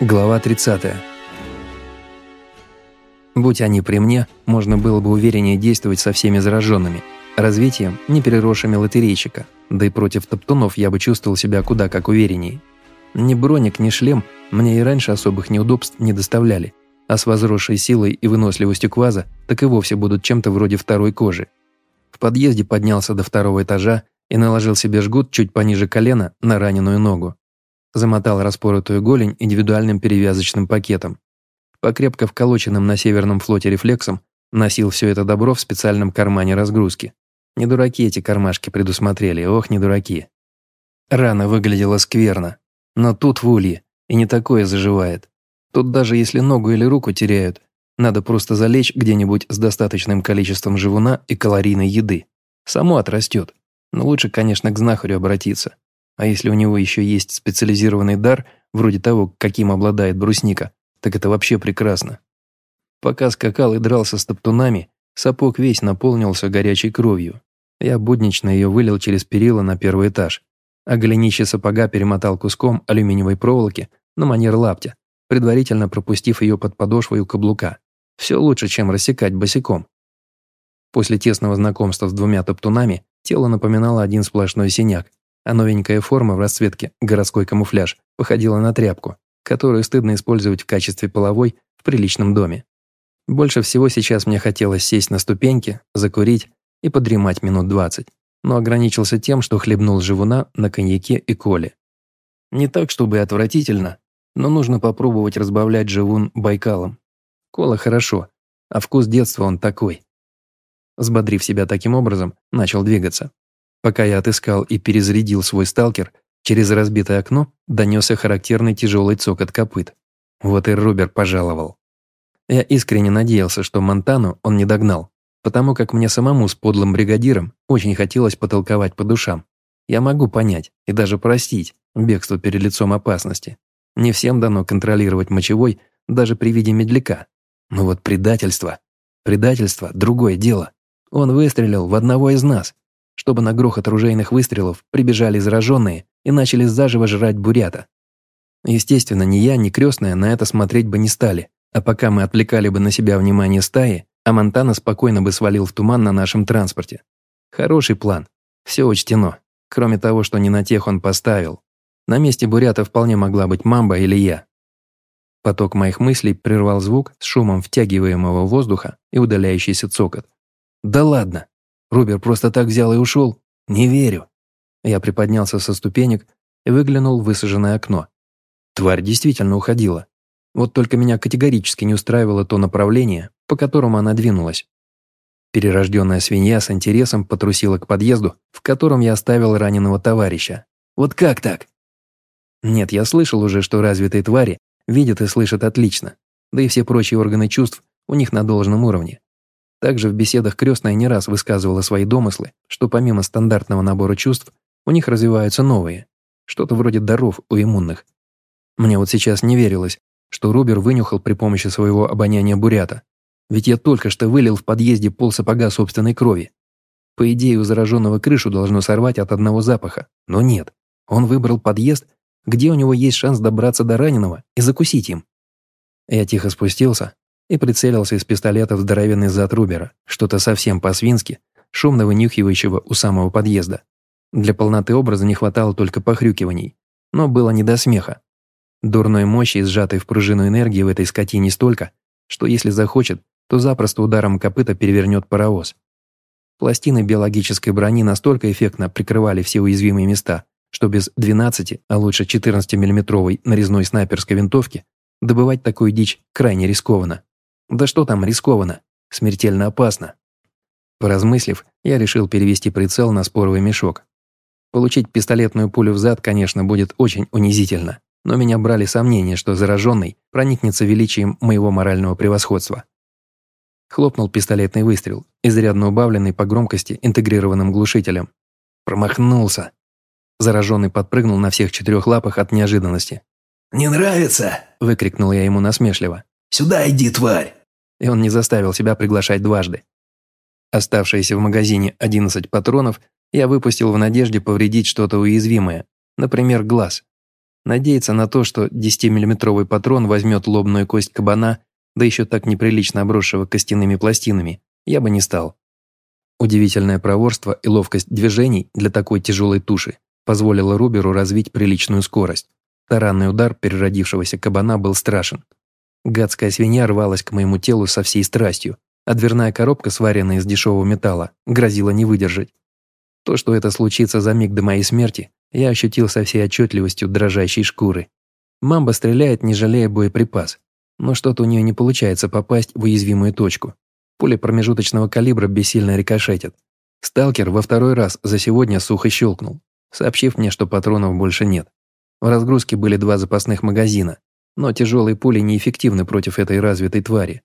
Глава 30. Будь они при мне, можно было бы увереннее действовать со всеми зараженными, развитием, не переросшими лотерейщика, да и против топтунов я бы чувствовал себя куда как увереннее. Ни броник, ни шлем мне и раньше особых неудобств не доставляли, а с возросшей силой и выносливостью кваза так и вовсе будут чем-то вроде второй кожи. В подъезде поднялся до второго этажа и наложил себе жгут чуть пониже колена на раненую ногу замотал распоротую голень индивидуальным перевязочным пакетом. Покрепко вколоченным на Северном флоте рефлексом носил все это добро в специальном кармане разгрузки. Не дураки эти кармашки предусмотрели, ох, не дураки. Рана выглядела скверно, но тут в улье, и не такое заживает. Тут даже если ногу или руку теряют, надо просто залечь где-нибудь с достаточным количеством живуна и калорийной еды. Само отрастет. Но лучше, конечно, к знахарю обратиться. А если у него еще есть специализированный дар, вроде того, каким обладает брусника, так это вообще прекрасно. Пока скакал и дрался с топтунами, сапог весь наполнился горячей кровью. Я буднично ее вылил через перила на первый этаж, а голенище сапога перемотал куском алюминиевой проволоки на манер лаптя, предварительно пропустив ее под подошвой у каблука. Все лучше, чем рассекать босиком. После тесного знакомства с двумя топтунами тело напоминало один сплошной синяк, а новенькая форма в расцветке «городской камуфляж» походила на тряпку, которую стыдно использовать в качестве половой в приличном доме. Больше всего сейчас мне хотелось сесть на ступеньки, закурить и подремать минут двадцать, но ограничился тем, что хлебнул живуна на коньяке и коле. Не так, чтобы отвратительно, но нужно попробовать разбавлять живун байкалом. Кола хорошо, а вкус детства он такой. Сбодрив себя таким образом, начал двигаться. Пока я отыскал и перезарядил свой сталкер, через разбитое окно донесся характерный тяжелый цокот копыт. Вот и Рубер пожаловал. Я искренне надеялся, что Монтану он не догнал, потому как мне самому с подлым бригадиром очень хотелось потолковать по душам. Я могу понять и даже простить бегство перед лицом опасности. Не всем дано контролировать мочевой даже при виде медляка. Но вот предательство. Предательство – другое дело. Он выстрелил в одного из нас, чтобы на грохот оружейных выстрелов прибежали зараженные и начали заживо жрать бурята. Естественно, ни я, ни крестная на это смотреть бы не стали, а пока мы отвлекали бы на себя внимание стаи, а Монтана спокойно бы свалил в туман на нашем транспорте. Хороший план. Все учтено. Кроме того, что не на тех он поставил. На месте бурята вполне могла быть мамба или я. Поток моих мыслей прервал звук с шумом втягиваемого воздуха и удаляющийся цокот. «Да ладно! Рубер просто так взял и ушел? Не верю. Я приподнялся со ступенек и выглянул в высаженное окно. Тварь действительно уходила. Вот только меня категорически не устраивало то направление, по которому она двинулась. Перерожденная свинья с интересом потрусила к подъезду, в котором я оставил раненого товарища. Вот как так? Нет, я слышал уже, что развитые твари видят и слышат отлично, да и все прочие органы чувств у них на должном уровне. Также в беседах крестная не раз высказывала свои домыслы, что помимо стандартного набора чувств, у них развиваются новые, что-то вроде даров у иммунных. Мне вот сейчас не верилось, что Рубер вынюхал при помощи своего обоняния бурята. Ведь я только что вылил в подъезде пол сапога собственной крови. По идее, у зараженного крышу должно сорвать от одного запаха, но нет. Он выбрал подъезд, где у него есть шанс добраться до раненого и закусить им. Я тихо спустился, и прицелился из пистолета в здоровенный зад Рубера, что-то совсем по-свински, шумно вынюхивающего у самого подъезда. Для полноты образа не хватало только похрюкиваний, но было не до смеха. Дурной мощи сжатой в пружину энергии в этой скотине столько, что если захочет, то запросто ударом копыта перевернет паровоз. Пластины биологической брони настолько эффектно прикрывали все уязвимые места, что без 12, а лучше 14-миллиметровой нарезной снайперской винтовки добывать такую дичь крайне рискованно. Да что там рискованно? Смертельно опасно. Поразмыслив, я решил перевести прицел на споровый мешок. Получить пистолетную пулю в зад, конечно, будет очень унизительно, но меня брали сомнения, что зараженный проникнется величием моего морального превосходства. Хлопнул пистолетный выстрел, изрядно убавленный по громкости интегрированным глушителем. Промахнулся. Зараженный подпрыгнул на всех четырех лапах от неожиданности. «Не нравится?» – выкрикнул я ему насмешливо. «Сюда иди, тварь!» И он не заставил себя приглашать дважды. Оставшиеся в магазине 11 патронов я выпустил в надежде повредить что-то уязвимое, например, глаз. Надеяться на то, что 10-миллиметровый патрон возьмет лобную кость кабана, да еще так неприлично обросшего костяными пластинами, я бы не стал. Удивительное проворство и ловкость движений для такой тяжелой туши позволило Руберу развить приличную скорость. Таранный удар переродившегося кабана был страшен. Гадская свинья рвалась к моему телу со всей страстью, а дверная коробка, сваренная из дешевого металла, грозила не выдержать. То, что это случится за миг до моей смерти, я ощутил со всей отчетливостью дрожащей шкуры. Мамба стреляет, не жалея боеприпас, но что-то у нее не получается попасть в уязвимую точку. Пули промежуточного калибра бессильно рикошетят. Сталкер во второй раз за сегодня сухо щелкнул, сообщив мне, что патронов больше нет. В разгрузке были два запасных магазина, но тяжелые пули неэффективны против этой развитой твари.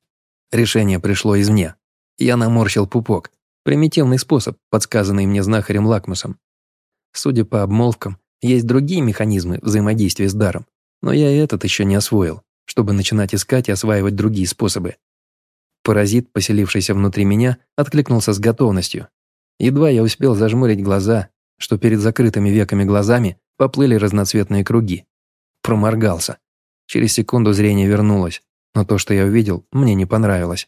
Решение пришло извне. Я наморщил пупок. Примитивный способ, подсказанный мне знахарем Лакмусом. Судя по обмолвкам, есть другие механизмы взаимодействия с даром, но я и этот еще не освоил, чтобы начинать искать и осваивать другие способы. Паразит, поселившийся внутри меня, откликнулся с готовностью. Едва я успел зажмурить глаза, что перед закрытыми веками глазами поплыли разноцветные круги. Проморгался. Через секунду зрение вернулось, но то, что я увидел, мне не понравилось.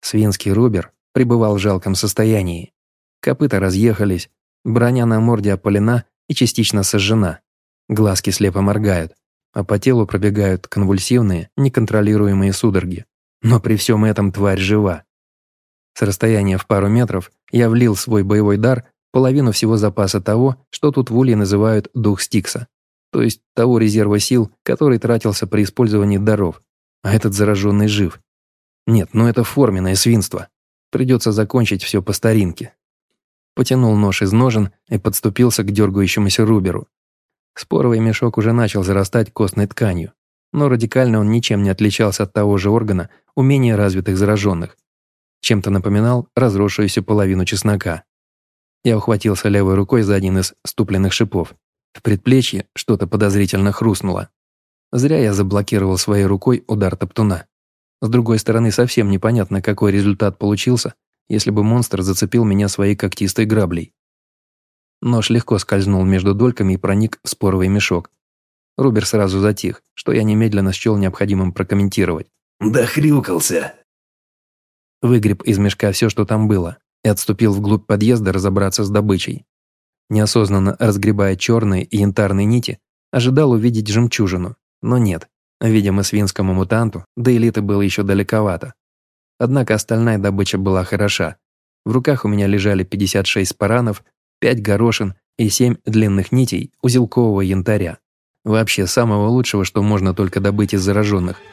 Свинский рубер пребывал в жалком состоянии. Копыта разъехались, броня на морде опалена и частично сожжена. Глазки слепо моргают, а по телу пробегают конвульсивные, неконтролируемые судороги. Но при всем этом тварь жива. С расстояния в пару метров я влил свой боевой дар половину всего запаса того, что тут в Улье называют «дух Стикса», то есть того резерва сил, который тратился при использовании даров, а этот зараженный жив. Нет, ну это форменное свинство. Придется закончить все по старинке. Потянул нож из ножен и подступился к дергающемуся Руберу. Споровый мешок уже начал зарастать костной тканью, но радикально он ничем не отличался от того же органа у менее развитых зараженных. Чем-то напоминал разросшуюся половину чеснока. Я ухватился левой рукой за один из ступленных шипов. В предплечье что-то подозрительно хрустнуло. Зря я заблокировал своей рукой удар топтуна. С другой стороны, совсем непонятно, какой результат получился, если бы монстр зацепил меня своей когтистой граблей. Нож легко скользнул между дольками и проник в споровый мешок. Рубер сразу затих, что я немедленно счел необходимым прокомментировать. «Да хрюкался!» Выгреб из мешка все, что там было, и отступил вглубь подъезда разобраться с добычей. Неосознанно разгребая черные и янтарные нити, ожидал увидеть жемчужину, но нет. Видимо, свинскому мутанту до элиты было еще далековато. Однако остальная добыча была хороша. В руках у меня лежали 56 спаранов, 5 горошин и 7 длинных нитей узелкового янтаря. Вообще самого лучшего, что можно только добыть из зараженных –